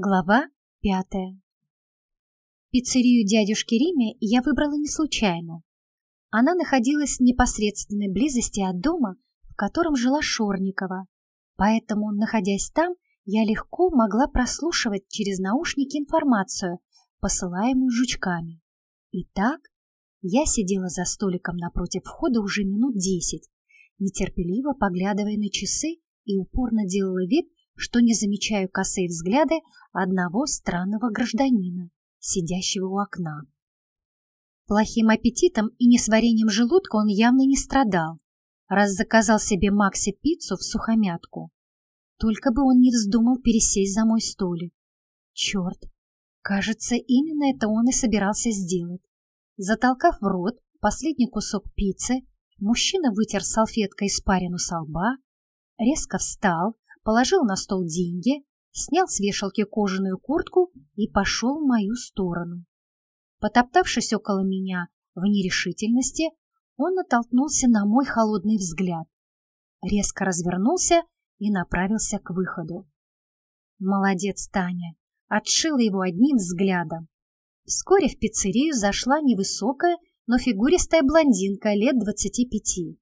Глава пятая Пиццерию дядюшки Риме я выбрала не случайно. Она находилась в непосредственной близости от дома, в котором жила Шорникова, поэтому, находясь там, я легко могла прослушивать через наушники информацию, посылаемую жучками. Итак, я сидела за столиком напротив входа уже минут десять, нетерпеливо поглядывая на часы и упорно делала вид, что не замечаю косые взгляды одного странного гражданина, сидящего у окна. Плохим аппетитом и несварением желудка он явно не страдал, раз заказал себе Макси пиццу в сухомятку. Только бы он не вздумал пересесть за мой столик. Черт, кажется, именно это он и собирался сделать. Затолкав в рот последний кусок пиццы, мужчина вытер салфеткой испарину со лба, резко встал, положил на стол деньги, снял с вешалки кожаную куртку и пошел в мою сторону. Потоптавшись около меня в нерешительности, он натолкнулся на мой холодный взгляд, резко развернулся и направился к выходу. Молодец, Таня, отшила его одним взглядом. Вскоре в пиццерию зашла невысокая, но фигуристая блондинка лет двадцати пяти.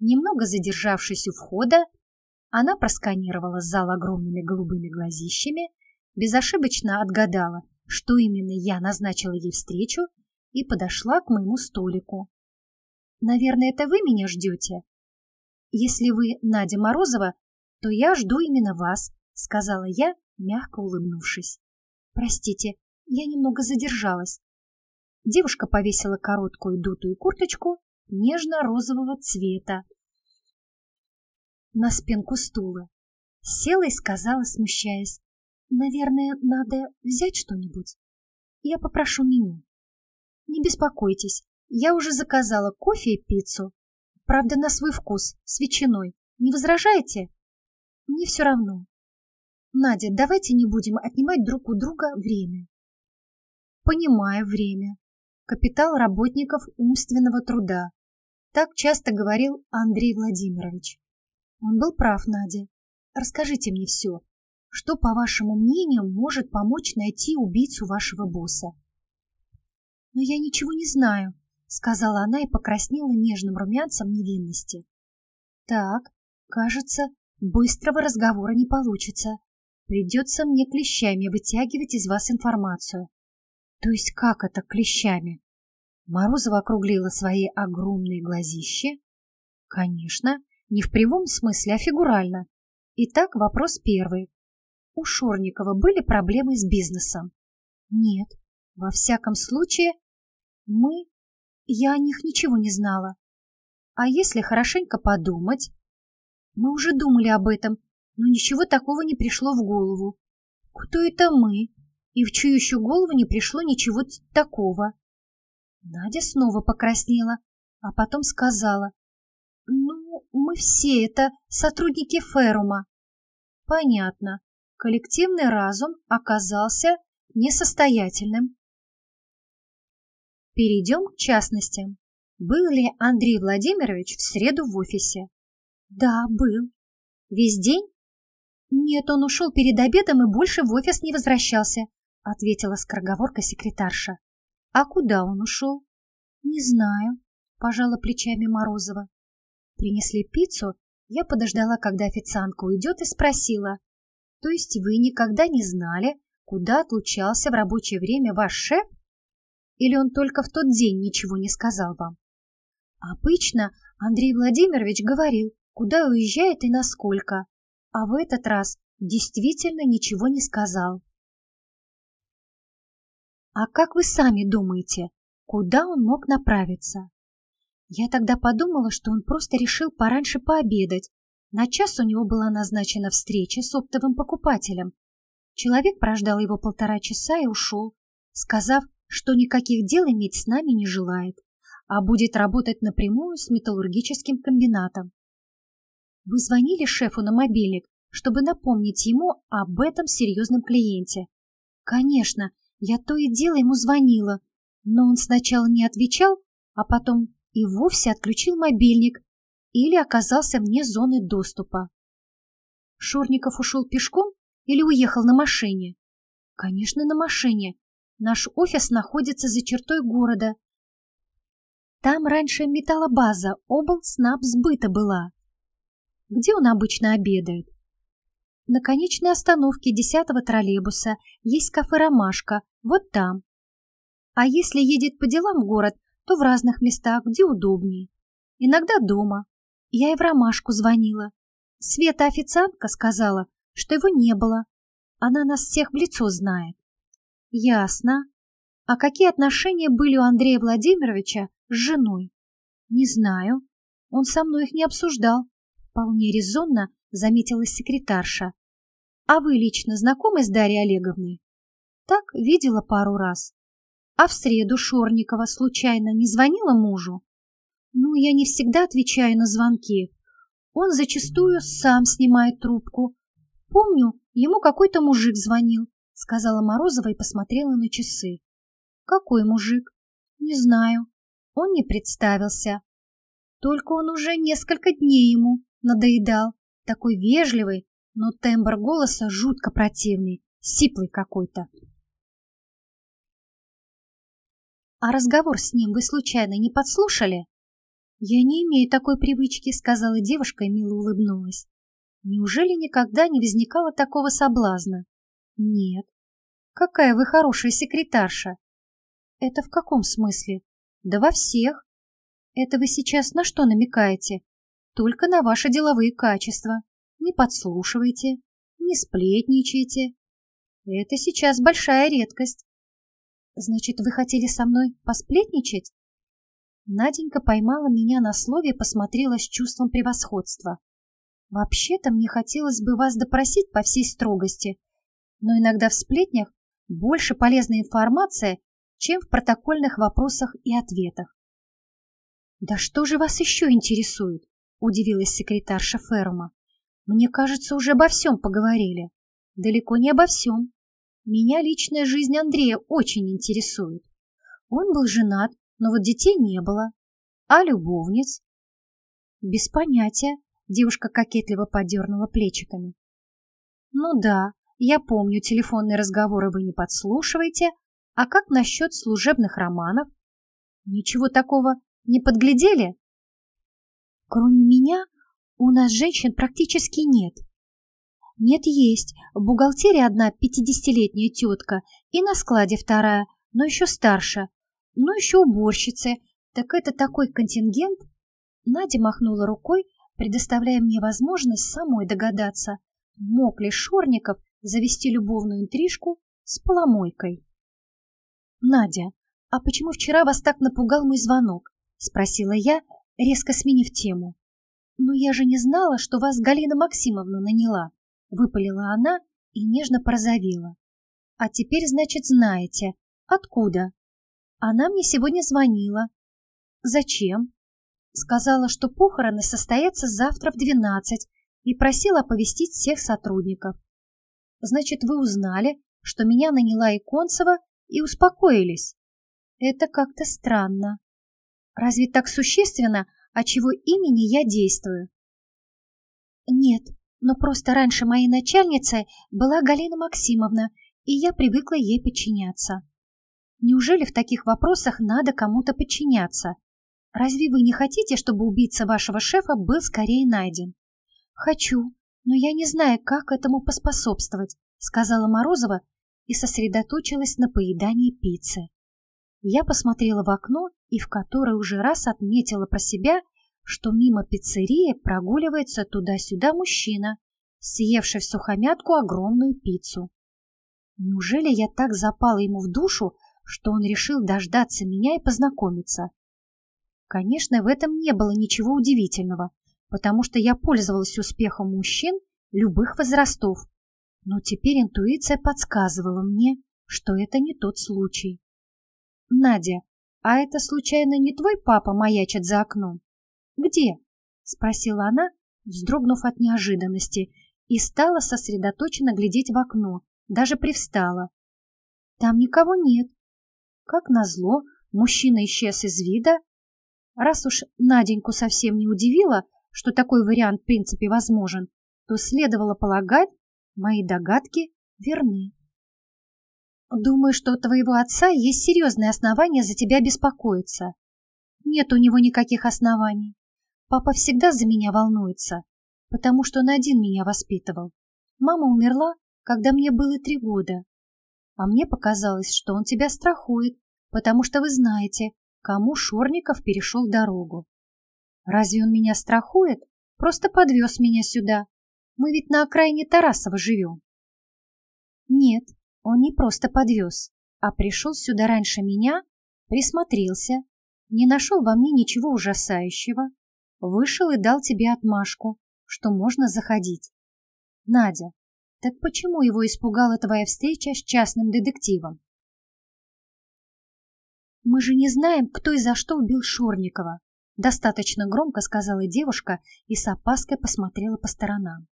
Немного задержавшись у входа, она просканировала зал огромными голубыми глазищами, безошибочно отгадала, что именно я назначила ей встречу, и подошла к моему столику. «Наверное, это вы меня ждете?» «Если вы Надя Морозова, то я жду именно вас», — сказала я, мягко улыбнувшись. «Простите, я немного задержалась». Девушка повесила короткую дутую курточку нежно-розового цвета, на спинку стула. Села и сказала, смущаясь, «Наверное, надо взять что-нибудь. Я попрошу меню». «Не беспокойтесь, я уже заказала кофе и пиццу. Правда, на свой вкус, с ветчиной. Не возражаете?» «Мне все равно». «Надя, давайте не будем отнимать друг у друга время». «Понимаю время. Капитал работников умственного труда». Так часто говорил Андрей Владимирович. Он был прав, Надя. Расскажите мне все. Что, по вашему мнению, может помочь найти убийцу вашего босса? Но я ничего не знаю, сказала она и покраснела нежным румянцем невинности. Так, кажется, быстрого разговора не получится. Придется мне клещами вытягивать из вас информацию. То есть как это клещами? Морозова округлила свои огромные глазища. Конечно, не в прямом смысле, а фигурально. Итак, вопрос первый. У Шорникова были проблемы с бизнесом? Нет. Во всяком случае, мы... Я о них ничего не знала. А если хорошенько подумать? Мы уже думали об этом, но ничего такого не пришло в голову. Кто это мы? И в чью еще голову не пришло ничего такого? Надя снова покраснела, а потом сказала. Мы все это сотрудники Ферума. Понятно. Коллективный разум оказался несостоятельным. Перейдем к частностям. Был ли Андрей Владимирович в среду в офисе? Да, был. Весь день? Нет, он ушел перед обедом и больше в офис не возвращался, ответила скороговорка секретарша. А куда он ушел? Не знаю, пожала плечами Морозова. Принесли пиццу, я подождала, когда официантка уйдет, и спросила, «То есть вы никогда не знали, куда отлучался в рабочее время ваш шеф? Или он только в тот день ничего не сказал вам?» Обычно Андрей Владимирович говорил, куда уезжает и насколько, а в этот раз действительно ничего не сказал. А как вы сами думаете, куда он мог направиться? Я тогда подумала, что он просто решил пораньше пообедать. На час у него была назначена встреча с оптовым покупателем. Человек прождал его полтора часа и ушел, сказав, что никаких дел иметь с нами не желает, а будет работать напрямую с металлургическим комбинатом. Вы звонили шефу на мобильник, чтобы напомнить ему об этом серьезном клиенте? Конечно, я то и дело ему звонила, но он сначала не отвечал, а потом и вовсе отключил мобильник или оказался вне зоны доступа. Шорников ушел пешком или уехал на машине? Конечно, на машине. Наш офис находится за чертой города. Там раньше металлобаза, облснаб сбыта была. Где он обычно обедает? На конечной остановке десятого троллейбуса есть кафе «Ромашка», вот там. А если едет по делам в город, то в разных местах, где удобнее. Иногда дома. Я и в «Ромашку» звонила. Света официантка сказала, что его не было. Она нас всех в лицо знает. Ясно. А какие отношения были у Андрея Владимировича с женой? Не знаю. Он со мной их не обсуждал. Вполне резонно заметила секретарша. А вы лично знакомы с Дарьей Олеговной? Так, видела пару раз. А в среду Шорникова случайно не звонила мужу? Ну, я не всегда отвечаю на звонки. Он зачастую сам снимает трубку. Помню, ему какой-то мужик звонил, сказала Морозова и посмотрела на часы. Какой мужик? Не знаю. Он не представился. Только он уже несколько дней ему надоедал. Такой вежливый, но тембр голоса жутко противный, сиплый какой-то. А разговор с ним вы случайно не подслушали? Я не имею такой привычки, сказала девушка и мило улыбнулась. Неужели никогда не возникало такого соблазна? Нет. Какая вы хорошая секретарша. Это в каком смысле? Да во всех. Это вы сейчас на что намекаете? Только на ваши деловые качества. Не подслушивайте, не сплетничайте. Это сейчас большая редкость. Значит, вы хотели со мной посплетничать? Наденька поймала меня на слове и посмотрела с чувством превосходства. Вообще-то мне хотелось бы вас допросить по всей строгости, но иногда в сплетнях больше полезная информация, чем в протокольных вопросах и ответах. «Да что же вас еще интересует?» — удивилась секретарша Ферма. «Мне кажется, уже обо всем поговорили. Далеко не обо всем. Меня личная жизнь Андрея очень интересует. Он был женат, но вот детей не было. А любовниц? Без понятия. Девушка кокетливо подернула плечиками. Ну да, я помню, телефонные разговоры вы не подслушиваете. А как насчет служебных романов? Ничего такого не подглядели? Кроме меня, у нас женщин практически нет. Нет, есть. В бухгалтерии одна пятидесятилетняя тетка и на складе вторая, но еще старше. Ну, еще уборщицы. Так это такой контингент? Надя махнула рукой, предоставляя мне возможность самой догадаться, мог ли Шорников завести любовную интрижку с поломойкой. «Надя, а почему вчера вас так напугал мой звонок?» — спросила я, резко сменив тему. «Ну я же не знала, что вас Галина Максимовна наняла». Выпалила она и нежно порозовела. А теперь, значит, знаете. Откуда? Она мне сегодня звонила. Зачем? Сказала, что похороны состоятся завтра в двенадцать и просила оповестить всех сотрудников. Значит, вы узнали, что меня наняла Иконцева и успокоились. Это как-то странно. Разве так существенно, от чего имени я действую? Нет, но просто раньше моей начальницей была Галина Максимовна, и я привыкла ей подчиняться. Неужели в таких вопросах надо кому-то подчиняться? Разве вы не хотите, чтобы убийца вашего шефа был скорее найден? Хочу, но я не знаю, как этому поспособствовать, сказала Морозова и сосредоточилась на поедании пиццы. Я посмотрела в окно и в которое уже раз отметила про себя, что мимо пиццерии прогуливается туда-сюда мужчина, съевший в сухомятку огромную пиццу. Неужели я так запала ему в душу, что он решил дождаться меня и познакомиться? Конечно, в этом не было ничего удивительного, потому что я пользовалась успехом мужчин любых возрастов. Но теперь интуиция подсказывала мне, что это не тот случай. «Надя, а это случайно не твой папа маячит за окном?» «Где?» — спросила она, вздрогнув от неожиданности, и стала сосредоточенно глядеть в окно, даже привстала. «Там никого нет». Как назло, мужчина исчез из вида. Раз уж Наденьку совсем не удивило, что такой вариант в принципе возможен, то следовало полагать, мои догадки верны. Думаю, что у твоего отца есть серьезные основания за тебя беспокоиться. Нет у него никаких оснований. Папа всегда за меня волнуется, потому что он один меня воспитывал. Мама умерла, когда мне было три года. А мне показалось, что он тебя страхует, потому что вы знаете, кому Шорников перешел дорогу. Разве он меня страхует? Просто подвез меня сюда. Мы ведь на окраине Тарасова живем. Нет, он не просто подвез, а пришел сюда раньше меня, присмотрелся, не нашел во мне ничего ужасающего, вышел и дал тебе отмашку, что можно заходить. Надя, так почему его испугала твоя встреча с частным детективом? Мы же не знаем, кто и за что убил Шорникова, достаточно громко сказала девушка и с опаской посмотрела по сторонам.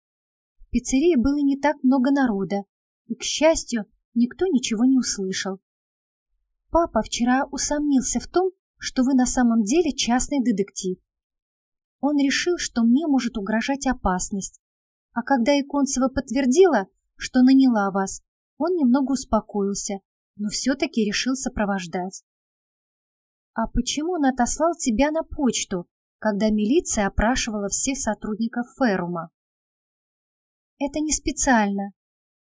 В пиццерии было не так много народа, и, к счастью, никто ничего не услышал. Папа вчера усомнился в том, что вы на самом деле частный детектив. Он решил, что мне может угрожать опасность. А когда Иконцева подтвердила, что наняла вас, он немного успокоился, но все-таки решил сопровождать. А почему он отослал тебя на почту, когда милиция опрашивала всех сотрудников Ферума? Это не специально.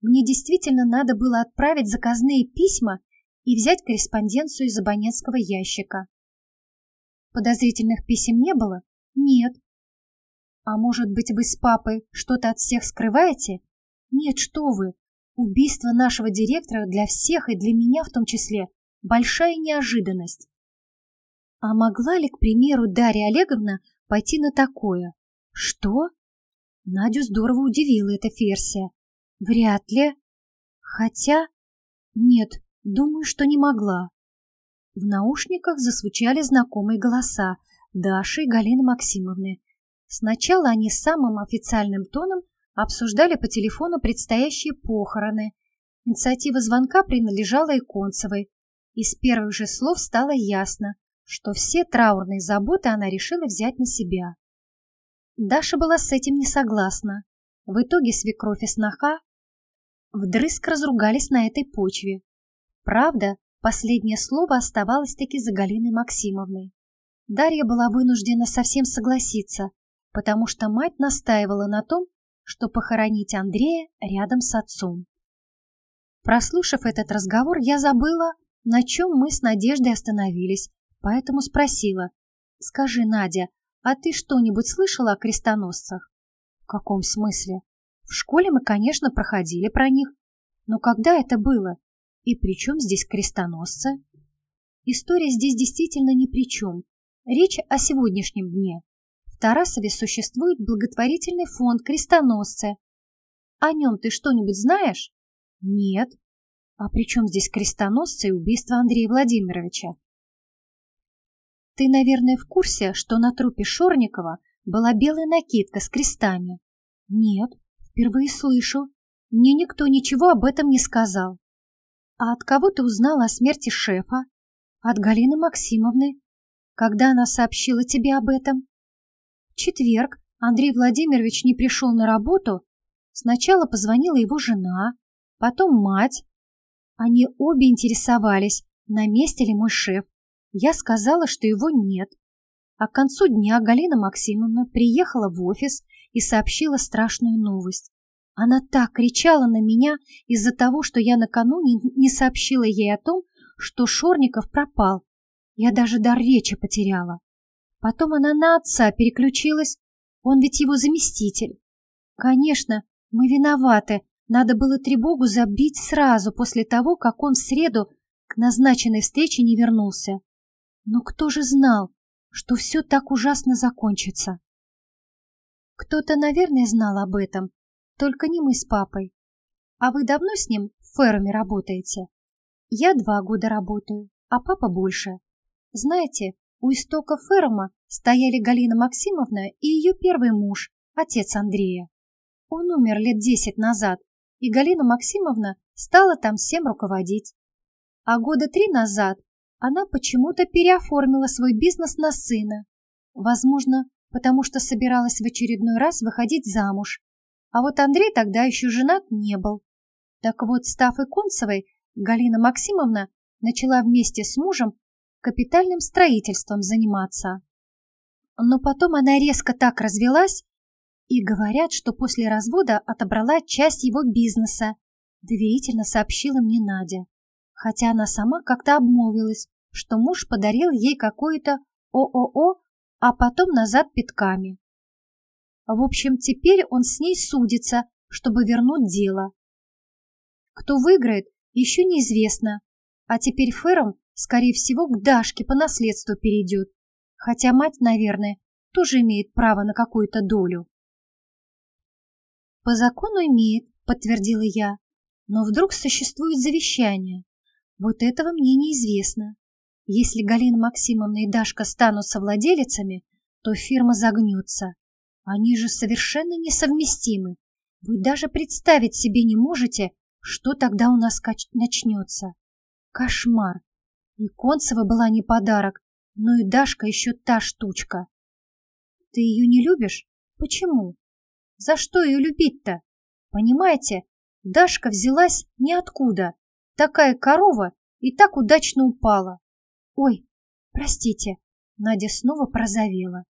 Мне действительно надо было отправить заказные письма и взять корреспонденцию из абонентского ящика. Подозрительных писем не было? Нет. А может быть, вы с папой что-то от всех скрываете? Нет, что вы. Убийство нашего директора для всех и для меня в том числе большая неожиданность. А могла ли, к примеру, Дарья Олеговна пойти на такое? Что? Надю здорово удивила эта версия. Вряд ли. Хотя... Нет, думаю, что не могла. В наушниках засвучали знакомые голоса Даши и Галины Максимовны. Сначала они самым официальным тоном обсуждали по телефону предстоящие похороны. Инициатива звонка принадлежала Иконцевой. Из первых же слов стало ясно, что все траурные заботы она решила взять на себя. Даша была с этим не согласна. В итоге свекровь и сноха вдрызг разругались на этой почве. Правда, последнее слово оставалось таки за Галиной Максимовной. Дарья была вынуждена совсем согласиться, потому что мать настаивала на том, что похоронить Андрея рядом с отцом. Прослушав этот разговор, я забыла, на чем мы с Надеждой остановились, поэтому спросила. «Скажи, Надя, а ты что-нибудь слышала о крестоносцах?» «В каком смысле?» В школе мы, конечно, проходили про них, но когда это было? И при чем здесь крестоносцы? История здесь действительно ни при чем. Речь о сегодняшнем дне. В Тарасове существует благотворительный фонд «Крестоносцы». О нем ты что-нибудь знаешь? Нет. А при чем здесь крестоносцы и убийство Андрея Владимировича? Ты, наверное, в курсе, что на трупе Шорникова была белая накидка с крестами? Нет. Впервые слышу. Мне никто ничего об этом не сказал. А от кого ты узнала о смерти шефа? От Галины Максимовны. Когда она сообщила тебе об этом? В четверг Андрей Владимирович не пришел на работу. Сначала позвонила его жена, потом мать. Они обе интересовались, на месте ли мой шеф. Я сказала, что его нет. А к концу дня Галина Максимовна приехала в офис и сообщила страшную новость. Она так кричала на меня из-за того, что я накануне не сообщила ей о том, что Шорников пропал. Я даже дар речи потеряла. Потом она на отца переключилась, он ведь его заместитель. Конечно, мы виноваты, надо было тревогу забить сразу после того, как он в среду к назначенной встрече не вернулся. Но кто же знал, что все так ужасно закончится? Кто-то, наверное, знал об этом, только не мы с папой. А вы давно с ним в феруме работаете? Я два года работаю, а папа больше. Знаете, у истока ферума стояли Галина Максимовна и ее первый муж, отец Андрея. Он умер лет десять назад, и Галина Максимовна стала там всем руководить. А года три назад она почему-то переоформила свой бизнес на сына. Возможно, потому что собиралась в очередной раз выходить замуж. А вот Андрей тогда еще женат не был. Так вот, став Иконцевой, Галина Максимовна начала вместе с мужем капитальным строительством заниматься. Но потом она резко так развелась, и говорят, что после развода отобрала часть его бизнеса, доверительно сообщила мне Надя. Хотя она сама как-то обмолвилась, что муж подарил ей какое-то ООО, а потом назад пятками. В общем, теперь он с ней судится, чтобы вернуть дело. Кто выиграет, еще неизвестно, а теперь Фером, скорее всего, к Дашке по наследству перейдет, хотя мать, наверное, тоже имеет право на какую-то долю. По закону имеет, подтвердила я, но вдруг существует завещание. Вот этого мне неизвестно. Если Галина Максимовна и Дашка станут совладелицами, то фирма загнется. Они же совершенно несовместимы. Вы даже представить себе не можете, что тогда у нас начнется. Кошмар. И Концева была не подарок, но и Дашка еще та штучка. Ты ее не любишь? Почему? За что ее любить-то? Понимаете, Дашка взялась ниоткуда. Такая корова и так удачно упала. Ой, простите, Надя снова прозовела.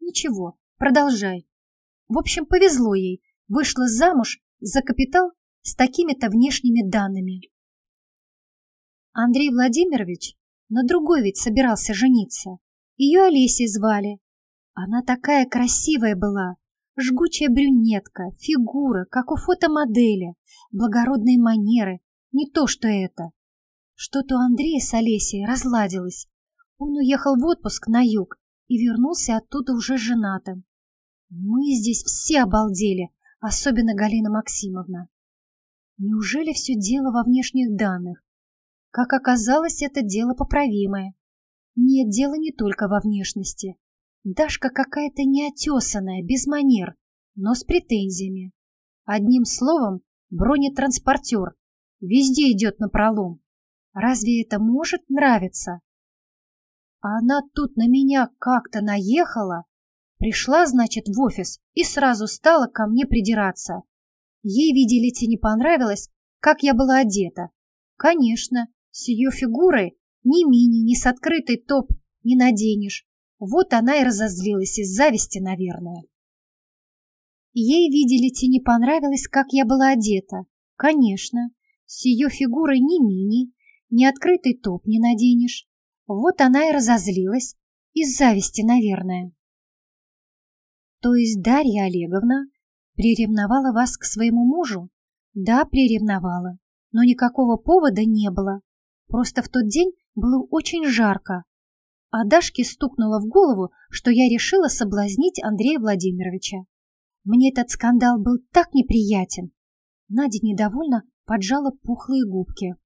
Ничего, продолжай. В общем, повезло ей. Вышла замуж за капитал с такими-то внешними данными. Андрей Владимирович на другой ведь собирался жениться. Ее Олесей звали. Она такая красивая была, жгучая брюнетка, фигура, как у фотомодели, благородные манеры, не то что это. Что-то у Андрея с Олесей разладилось. Он уехал в отпуск на юг и вернулся оттуда уже женатым. Мы здесь все обалдели, особенно Галина Максимовна. Неужели все дело во внешних данных? Как оказалось, это дело поправимое. Нет, дело не только во внешности. Дашка какая-то неотесанная, без манер, но с претензиями. Одним словом, бронетранспортер. Везде идет на пролом. Разве это может нравиться? А она тут на меня как-то наехала. Пришла, значит, в офис и сразу стала ко мне придираться. Ей, видите не понравилось, как я была одета. Конечно, с ее фигурой ни мини, ни с открытой топ не наденешь. Вот она и разозлилась из зависти, наверное. Ей, видите не понравилось, как я была одета. Конечно, с ее фигурой ни мини, ни открытый топ не наденешь. Вот она и разозлилась. Из зависти, наверное. То есть Дарья Олеговна приревновала вас к своему мужу? Да, приревновала. Но никакого повода не было. Просто в тот день было очень жарко. А Дашке стукнуло в голову, что я решила соблазнить Андрея Владимировича. Мне этот скандал был так неприятен. Надя недовольно поджала пухлые губки.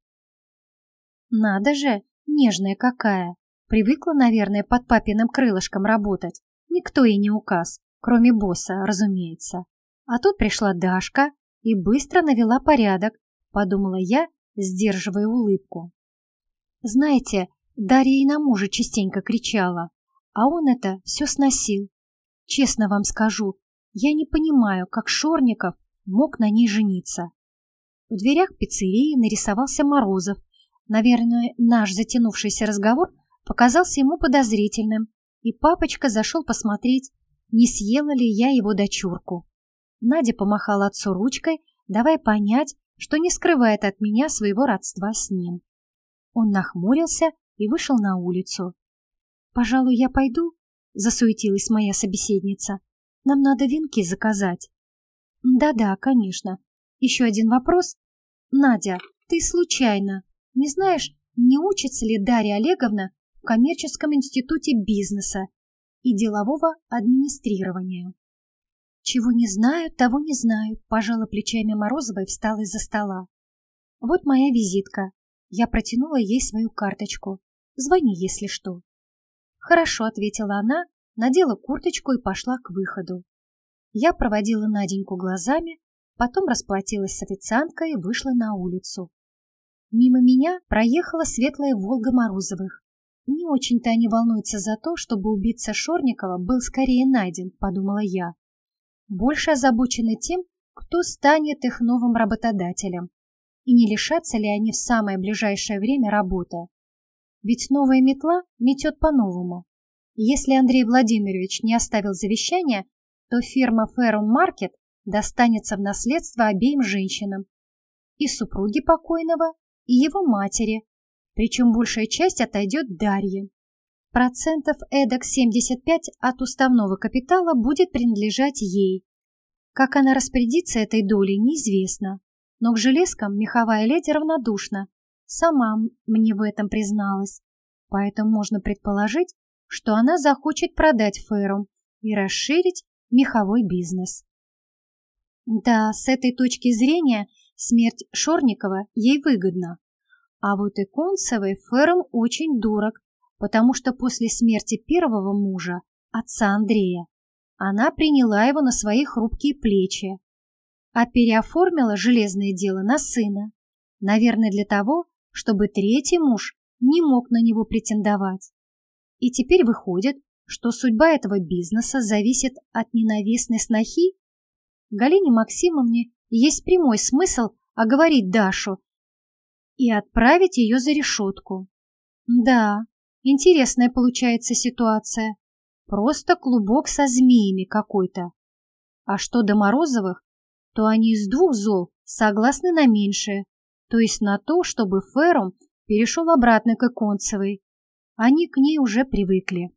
Надо же, нежная какая. Привыкла, наверное, под папиным крылышком работать. Никто ей не указ, кроме босса, разумеется. А тут пришла Дашка и быстро навела порядок, подумала я, сдерживая улыбку. Знаете, Дарья и на мужа частенько кричала, а он это все сносил. Честно вам скажу, я не понимаю, как Шорников мог на ней жениться. В дверях пиццерии нарисовался Морозов. Наверное, наш затянувшийся разговор показался ему подозрительным, и папочка зашел посмотреть, не съела ли я его дочурку. Надя помахала отцу ручкой, давая понять, что не скрывает от меня своего родства с ним. Он нахмурился и вышел на улицу. «Пожалуй, я пойду», — засуетилась моя собеседница. «Нам надо венки заказать». «Да-да, конечно. Еще один вопрос. Надя, ты случайно не знаешь, не учится ли Дарья Олеговна в коммерческом институте бизнеса и делового администрирования?» «Чего не знаю, того не знаю», — пожала плечами Морозова и встала из-за стола. «Вот моя визитка. Я протянула ей свою карточку. Звони, если что». «Хорошо», — ответила она, надела курточку и пошла к выходу. Я проводила Наденьку глазами, потом расплатилась с официанткой и вышла на улицу. Мимо меня проехала светлая «Волга» Морозовых. Не очень-то они волнуются за то, чтобы убийца Шорникова был скорее найден, подумала я больше озабочены тем, кто станет их новым работодателем. И не лишатся ли они в самое ближайшее время работы. Ведь новая метла метет по-новому. Если Андрей Владимирович не оставил завещания, то фирма Феррум Маркет достанется в наследство обеим женщинам, и супруге покойного, и его матери, причем большая часть отойдет Дарье. Процентов эдак 75 от уставного капитала будет принадлежать ей. Как она распорядится этой долей, неизвестно. Но к железкам меховая леди равнодушна, Сама мне в этом призналась. Поэтому можно предположить, что она захочет продать Ферум и расширить меховой бизнес. Да, с этой точки зрения смерть Шорникова ей выгодна. А вот и Концевой Ферум очень дорог, потому что после смерти первого мужа, отца Андрея, она приняла его на свои хрупкие плечи, а переоформила железное дело на сына, наверное, для того, чтобы третий муж не мог на него претендовать. И теперь выходит, что судьба этого бизнеса зависит от ненавистной снохи? Галине Максимовне есть прямой смысл оговорить Дашу и отправить ее за решетку. Да, интересная получается ситуация. Просто клубок со змеями какой-то. А что до Морозовых, то они из двух зол согласны на меньшее, то есть на то, чтобы Ферум перешел обратно к Иконцевой. Они к ней уже привыкли.